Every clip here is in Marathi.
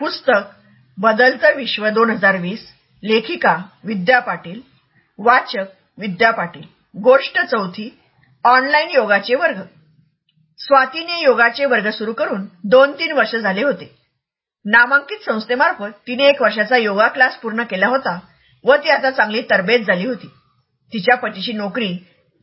पुस्तक बदलतं विश्व दोन हजार वीस लेखिका विद्या पाटील वाचक विद्या पाटील. गोष्ट चौथी ऑनलाईन योगाचे वर्ग. स्वातीने योगाचे वर्ग सुरू करून दोन तीन वर्ष झाले होते. नामांकित संस्थेमार्फत तिने एक वर्षाचा योगा क्लास पूर्ण केला होता व ती आता चांगली तरबेज झाली होती. तिच्या पतीची नोकरी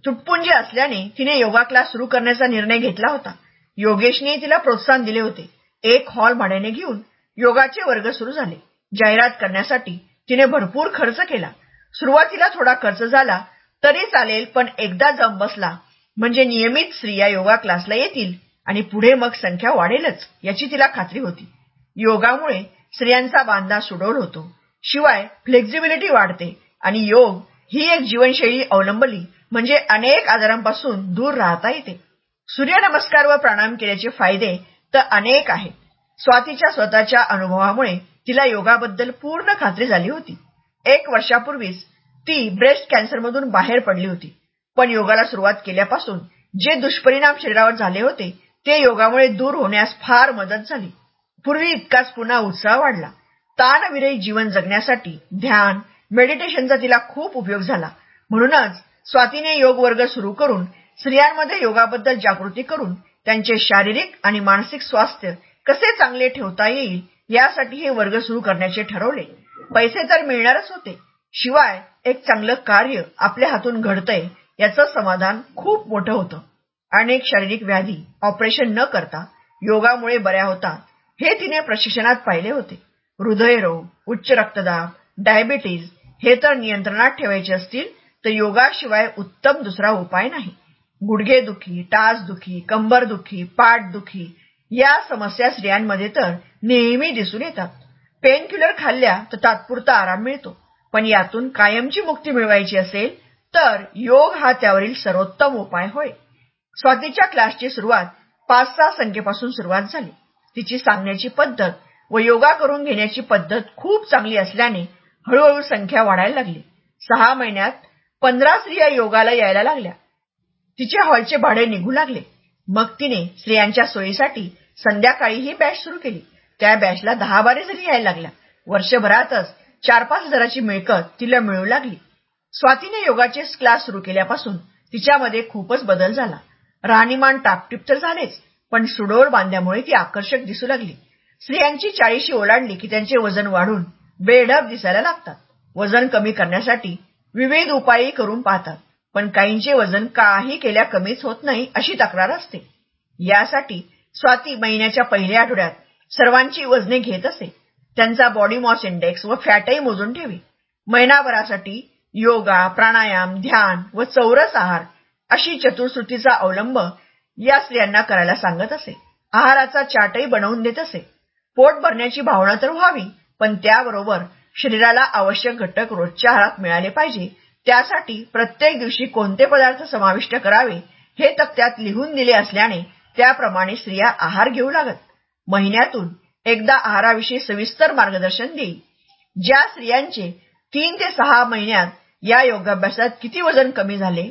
तुटपुंजी असल्याने तिने योगा क्लास सुरू करण्याचा निर्णय घेतला होता. योगेशने तिला प्रोत्साहन दिले होते. एक हॉल भाड्याने घेऊन योगाचे वर्ग सुरू झाले. जाहिरात करण्यासाठी तिने भरपूर खर्च केला. सुरुवातीला थोडा खर्च झाला तरी चालेल पण एकदा जम बसला. म्हणजे नियमित स्त्रिया योगा क्लासला येतील आणि पुढे मग संख्या वाढेलच याची तिला खात्री होती. योगामुळे स्त्रियांचा बांधा सुडोल होतो. शिवाय फ्लेक्झिबिलिटी वाढते आणि योग ही एक जीवनशैली अवलंबली म्हणजे अनेक आजारांपासून दूर राहता येते. सूर्यनमस्कार व प्राणायाम केल्याचे फायदे तर अनेक आहेत. स्वातीच्या स्वतःच्या अनुभवामुळे तिला योगाबद्दल पूर्ण खात्री झाली होती. एक वर्षापूर्वीच ती ब्रेस्ट कॅन्सरमधून बाहेर पडली होती. पण योगाला सुरुवात केल्यापासून जे दुष्परिणाम शरीरावर झाले होते ते योगामुळे दूर होण्यास फार मदत झाली. पूर्वी इतकाच पुन्हा उत्साह वाढला. ताणविरहित जीवन जगण्यासाठी ध्यान मेडिटेशनचा तिला खूप उपयोग झाला. म्हणूनच स्वातीने योग वर्ग सुरू करून स्त्रियांमध्ये योगाबद्दल जागृती करून त्यांचे शारीरिक आणि मानसिक स्वास्थ्य कसे चांगले ठेवता येईल यासाठी हे वर्ग सुरू करण्याचे ठरवले. पैसे तर मिळणारच होते. शिवाय एक चांगलं कार्य आपल्या हातून घडतंय याचं समाधान खूप मोठं होतं. अनेक शारीरिक व्याधी ऑपरेशन न करता योगामुळे बऱ्या होतात हे तिने प्रशिक्षणात पाहिले होते. हृदयरोग उच्च रक्तदाब डायबिटीज हे तर नियंत्रणात ठेवायचे असतील तर योगाशिवाय उत्तम दुसरा उपाय नाही. गुडघेदुखी टाचदुखी कंबरदुखी पाठदुखी या समस्या स्त्रियांमध्ये तर नेहमी दिसून येतात. पेनकिलर खाल्ल्या तर तात्पुरता आराम मिळतो. पण यातून कायमची मुक्ती मिळवायची असेल तर योग हा त्यावरील सर्वोत्तम उपाय होय. स्वातीच्या क्लासची सुरुवात पाच सहा संख्येपासून सुरुवात झाली. तिची सांगण्याची पद्धत व योगा करून घेण्याची पद्धत खूप चांगली असल्याने हळूहळू संख्या वाढायला लागली. सहा महिन्यात पंधरा स्त्रिया योगाला यायला लागल्या. तिच्या हॉलचे भाडे निघू लागले. मग तिने स्त्रियांच्या सोयीसाठी संध्याकाळी ही बॅच सुरू केली. त्या बॅचला दहा बारे जरी यायला लागल्या वर्षभरातच चार पाच हजाराची मिळकत तिला मिळू लागली. स्वातीने योगाचे क्लास सुरू केल्यापासून तिच्यामध्ये खूपच बदल झाला. राहणीमान टापटीप तर झालेच पण सुडोळ बांध्यामुळे ती आकर्षक दिसू लागली. स्त्रियांची चाळीशी ओलांडली की त्यांचे वजन वाढून बेढप दिसायला लागतात. वजन कमी करण्यासाठी विविध उपायही करून पाहतात. पण काहींचे वजन काही केल्या कमीच होत नाही अशी तक्रार असते. यासाठी स्वाती महिन्याच्या पहिल्या आठवड्यात सर्वांची वजने घेत असे. त्यांचा बॉडी मॉस इंडेक्स व फॅटही मोजून ठेवी. महिनाभरासाठी योगा प्राणायाम ध्यान व चौरस आहार अशी चतुर्श्रुतीचा अवलंब या स्त्रियांना करायला सांगत असे. आहाराचा चाटही बनवून देत असे. पोट भरण्याची भावना तर व्हावी पण त्याबरोबर शरीराला आवश्यक घटक रोजच्या आहारात मिळाले पाहिजे त्यासाठी प्रत्येक दिवशी कोणते पदार्थ समाविष्ट करावे हे तक्त्यात लिहून दिले असल्याने त्याप्रमाणे स्त्रिया आहार घेऊ लागत. महिन्यातून एकदा आहाराविषयी सविस्तर मार्गदर्शन देईल. ज्या स्त्रियांचे तीन ते सहा महिन्यात या योगाभ्यासात किती वजन कमी झाले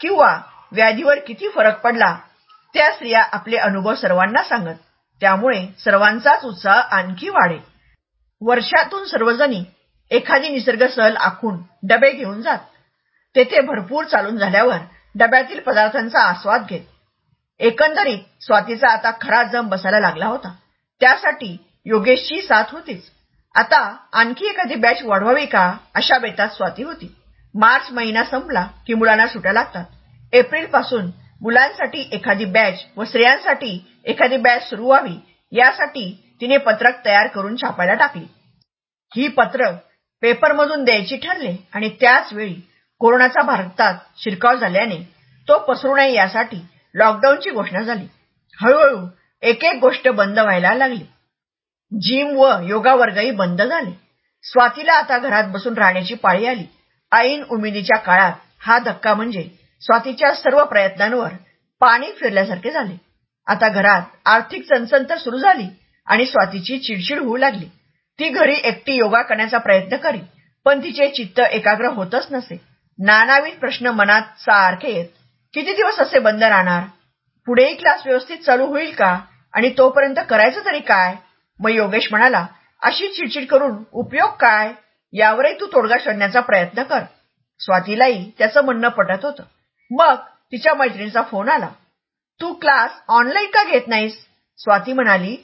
किंवा व्याधीवर किती फरक पडला त्या स्त्रिया आपले अनुभव सर्वांना सांगत. त्यामुळे सर्वांचाच उत्साह आणखी वाढेल. वर्षातून सर्वजणी एखादी निसर्ग सहल आखून डबे घेऊन जात. तेथे भरपूर चालून झाल्यावर डब्यातील पदार्थांचा आस्वाद घेत. एकंदरीत स्वातीचा आता खरा जम बसायला लागला होता. त्यासाठी योगेशची साथ होतीच. आता आणखी एखादी बॅच वाढवावी का अशा बेतात स्वाती होती. मार्च महिना संपला की मुलांना सुट्या लागतात. एप्रिलपासून मुलांसाठी एखादी बॅच व स्त्रियांसाठी एखादी बॅच सुरू व्हावी यासाठी तिने पत्रक तयार करून छापायला टाकली. ही पत्रक पेपरमधून द्यायची ठरले आणि त्याच वेळी कोरोनाचा भारतात शिरकाव झाल्याने तो पसरू नये यासाठी लॉकडाऊनची घोषणा झाली. हळूहळू एक एक गोष्ट बंद व्हायला लागली. जिम व योगा वर्गही बंद झाले. स्वातीला आता घरात बसून राहण्याची पाळी आली. ऐन उमेदीच्या काळात हा धक्का म्हणजे स्वातीच्या सर्व प्रयत्नांवर पाणी फिरल्यासारखे झाले. आता घरात आर्थिक चणचण तर सुरू झाली आणि स्वातीची चिडचिड होऊ लागली. ती घरी एकटी योगा करण्याचा प्रयत्न करी पण तिचे चित्त एकाग्र होतच नसे. नानाविध प्रश्न मनात सारखे येत किती दिवस असे बंद राहणार? पुढेही क्लास व्यवस्थित चालू होईल का? आणि तोपर्यंत करायचं तरी काय? मग योगेश म्हणाला अशी चिडचिड करून उपयोग काय? यावरही तू तोडगा शोधण्याचा प्रयत्न कर. स्वातीलाही त्याचं म्हणणं पटत होतं. मग तिच्या मैत्रिणीचा फोन आला. तू क्लास ऑनलाईन का घेत नाहीस? स्वाती म्हणाली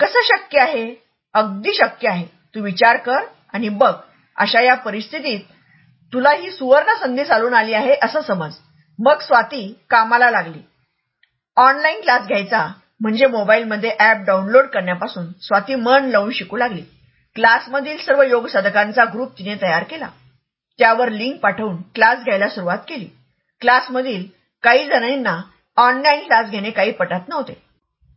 कसं शक्य आहे? अगदी शक्य आहे. तू विचार कर आणि बघ अशा या परिस्थितीत तुला ही सुवर्ण संधी चालून आली आहे असं समज. मग स्वाती कामाला लागली. ऑनलाईन क्लास घ्यायचा म्हणजे मोबाईलमध्ये ॲप डाउनलोड करण्यापासून स्वाती मन लावून शिकू लागली. क्लासमधील सर्व योग साधकांचा ग्रुप तिने तयार केला. त्यावर लिंक पाठवून क्लास घ्यायला सुरुवात केली. क्लासमधील काही जणांना ऑनलाईन क्लास घेणे काही पटत नव्हते.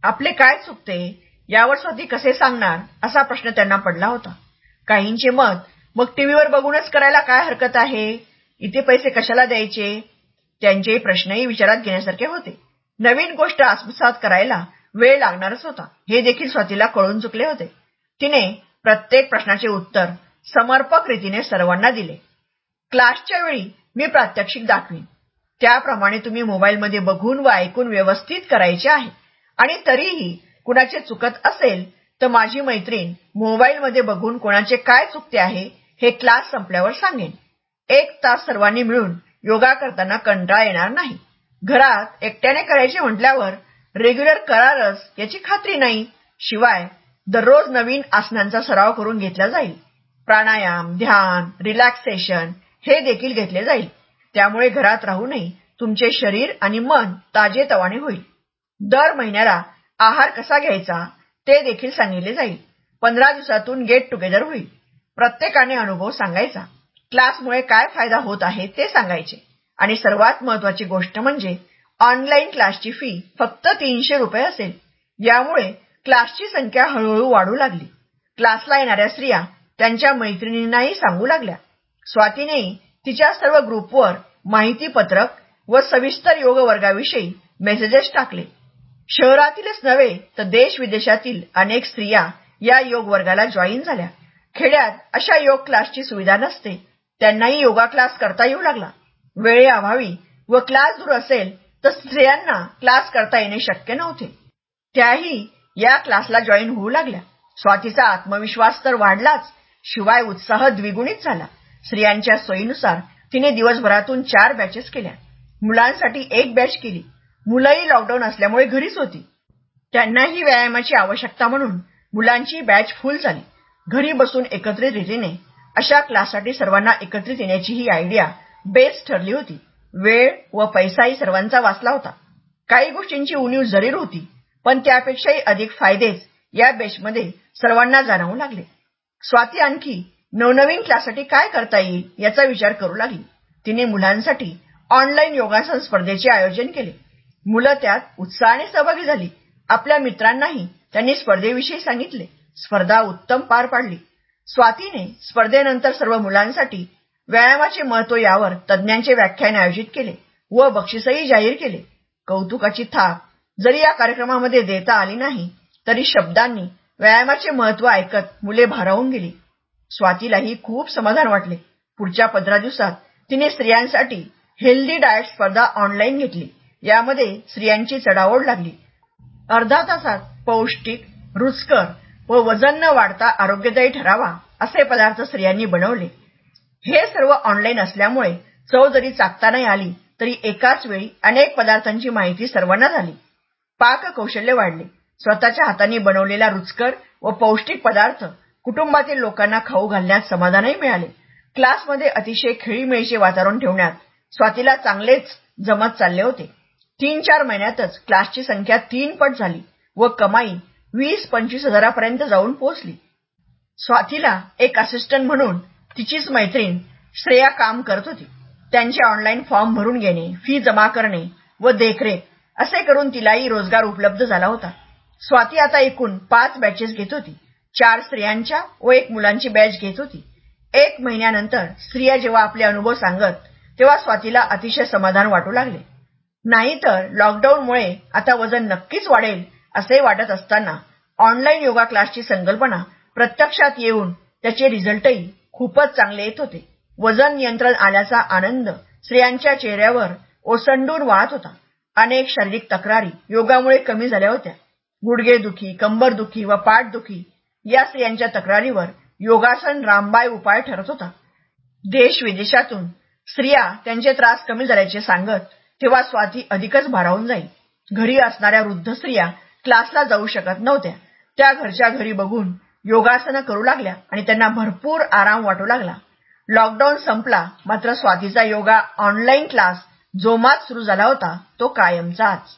आपले काय चुकते? यावर स्वाती कसे सांगणार? असा प्रश्न त्यांना पडला होता. काहींचे मत मग टीव्हीवर बघूनच करायला काय हरकत आहे? इथे पैसे कशाला द्यायचे? त्यांचेही प्रश्नही विचारात घेण्यासारखे होते. नवीन गोष्ट आत्मसात करायला वेळ लागणारच होता. हे देखील स्वातीला कळून चुकले होते. तिने प्रत्येक प्रश्नाचे उत्तर समर्पक रीतीने सर्वांना दिले. क्लासच्या वेळी मी प्रात्यक्षिक दाखवीन. त्याप्रमाणे तुम्ही मोबाईलमध्ये बघून व ऐकून व्यवस्थित करायचे आहे. आणि तरीही कुणाचे चुकत असेल तर माझी मैत्रीण मोबाईलमध्ये बघून कोणाचे काय चुकते आहे हे क्लास संपल्यावर सांगेन. एक तास सर्वांनी मिळून योगा करताना कंटाळा येणार नाही. घरात एकट्याने करायचे म्हटल्यावर रेग्युलर करारच याची खात्री नाही. शिवाय दररोज नवीन आसनांचा सराव करून घेतला जाईल. प्राणायाम ध्यान रिलॅक्सेशन हे देखील घेतले जाईल. त्यामुळे घरात राहूनही तुमचे शरीर आणि मन ताजेतवाने होईल. दर महिन्याला आहार कसा घ्यायचा ते देखील सांगितले जाईल. पंधरा दिवसातून गेट टुगेदर होईल. प्रत्येकाने अनुभव सांगायचा. क्लासमुळे काय फायदा होत आहे ते सांगायचे. आणि सर्वात महत्वाची गोष्ट म्हणजे ऑनलाईन क्लासची फी फक्त तीनशे रुपये असेल. यामुळे क्लासची संख्या हळूहळू वाढू लागली. क्लासला येणाऱ्या स्त्रिया त्यांच्या मैत्रिणींनाही सांगू लागल्या. स्वातीनेही तिच्या सर्व ग्रुपवर माहिती पत्रक व सविस्तर योग वर्गाविषयी मेसेजेस टाकले. शहरातीलच नव्हे तर देश विदेशातील अनेक स्त्रिया या योग वर्गाला जॉईन झाल्या. खेड्यात अशा योग क्लासची सुविधा नसते. त्यांनाही योगा क्लास करता येऊ लागला. वेळेअभावी व क्लास दूर असेल तर स्त्रियांना क्लास करता येणे शक्य नव्हते. त्याही या क्लासला जॉईन होऊ लागल्या. स्वातीचा आत्मविश्वास तर वाढलाच. शिवाय उत्साह द्विगुणित झाला. स्त्रियांच्या सोयीनुसार तिने दिवसभरातून चार बॅचेस केल्या. मुलांसाठी एक बॅच केली. मुलंही लॉकडाऊन असल्यामुळे घरीच होती. त्यांनाही व्यायामाची आवश्यकता म्हणून मुलांची बॅच फुल झाली. घरी बसून एकत्रित रीतीने अशा क्लाससाठी सर्वांना एकत्रित येण्याची ही आयडिया बेस्ट ठरली होती. वेळ व पैसाही सर्वांचा वाचला होता. काही गोष्टींची उणीव जरीर होती पण त्यापेक्षाही अधिक फायदेच या बेचमध्ये सर्वांना जाणवू लागले. स्वाती आणखी नवनवीन क्लाससाठी काय करता येईल याचा विचार करू लागली. तिने मुलांसाठी ऑनलाईन योगासन स्पर्धेचे आयोजन केले. मुलं त्यात उत्साहाने सहभागी झाली. आपल्या मित्रांनाही त्यांनी स्पर्धेविषयी सांगितले. स्पर्धा उत्तम पार पाडली. स्वातीने स्पर्धेनंतर सर्व मुलांसाठी व्यायामाचे महत्त्व यावर तज्ज्ञांचे व्याख्यान आयोजित केले व बक्षीसही जाहीर केले. कौतुकाची थाप जरी या कार्यक्रमामध्ये देता आली नाही तरी शब्दांनी व्यायामाचे महत्त्व ऐकत मुले भारावून गेली. स्वातीलाही खूप समाधान वाटले. पुढच्या पंधरा दिवसात तिने स्त्रियांसाठी हेल्दी डाएट स्पर्धा ऑनलाईन घेतली. यामध्ये स्त्रियांची चढाओढ लागली. अर्धा तासात पौष्टिक रुचकर व वजन न वाढता आरोग्यदायी ठरावा असे पदार्थ स्त्रियांनी बनवले. हे सर्व ऑनलाईन असल्यामुळे चव जरी चाकता नाही आली तरी एकाच वेळी अनेक पदार्थांची माहिती सर्वांना झाली. पाक कौशल्य वाढले. स्वतःच्या हाताने बनवलेला रुचकर व पौष्टिक पदार्थ कुटुंबातील लोकांना खाऊ घालण्यात समाधानही मिळाले. क्लासमध्ये अतिशय खेळीमेळीचे वातावरण ठेवण्यात स्वातीला चांगलेच जमत चालले होते. तीन चार महिन्यातच क्लासची संख्या तीन पट झाली व कमाई वीस पंचवीस हजारापर्यंत जाऊन पोहोचली. स्वातीला एक असिस्टंट म्हणून तिचीच मैत्रीण श्रेया काम करत होती. त्यांचे ऑनलाईन फॉर्म भरून घेणे फी जमा करणे व देखरेख असे करून तिलाही रोजगार उपलब्ध झाला होता. स्वाती आता एकूण पाच बॅचेस घेत होती. चार स्त्रियांच्या व एक मुलांची बॅच घेत होती. एक महिन्यानंतर स्त्रिया जेव्हा आपले अनुभव सांगत तेव्हा स्वातीला अतिशय समाधान वाटू लागले. नाहीतर लॉकडाऊनमुळे आता वजन नक्कीच वाढेल असे वाटत असताना ऑनलाईन योगा क्लासची संकल्पना प्रत्यक्षात येऊन त्याचे रिझल्टही खूपच चांगले येत होते. वजन नियंत्रण आल्याचा आनंद स्त्रियांच्या चेहऱ्यावर ओसंडून वाहत होता. अनेक शारीरिक तक्रारी योगामुळे कमी झाल्या होत्या. गुडघे दुखी कंबर दुखी व पाठ दुखी या स्त्रियांच्या तक्रारीवर योगासन रामबाय उपाय ठरत होता. देश विदेशातून स्त्रिया त्यांचे त्रास कमी झाल्याचे सांगत तेव्हा स्वाती अधिकच भारावून जाई. घरी असणाऱ्या वृद्ध स्त्रिया क्लासला जाऊ शकत नव्हत्या. त्या घरच्या घरी बघून योगासनं करू लागल्या आणि त्यांना भरपूर आराम वाटू लागला. लॉकडाऊन संपला मात्र स्वातीचा योगा ऑनलाईन क्लास जोमात सुरू झाला होता तो कायमचाच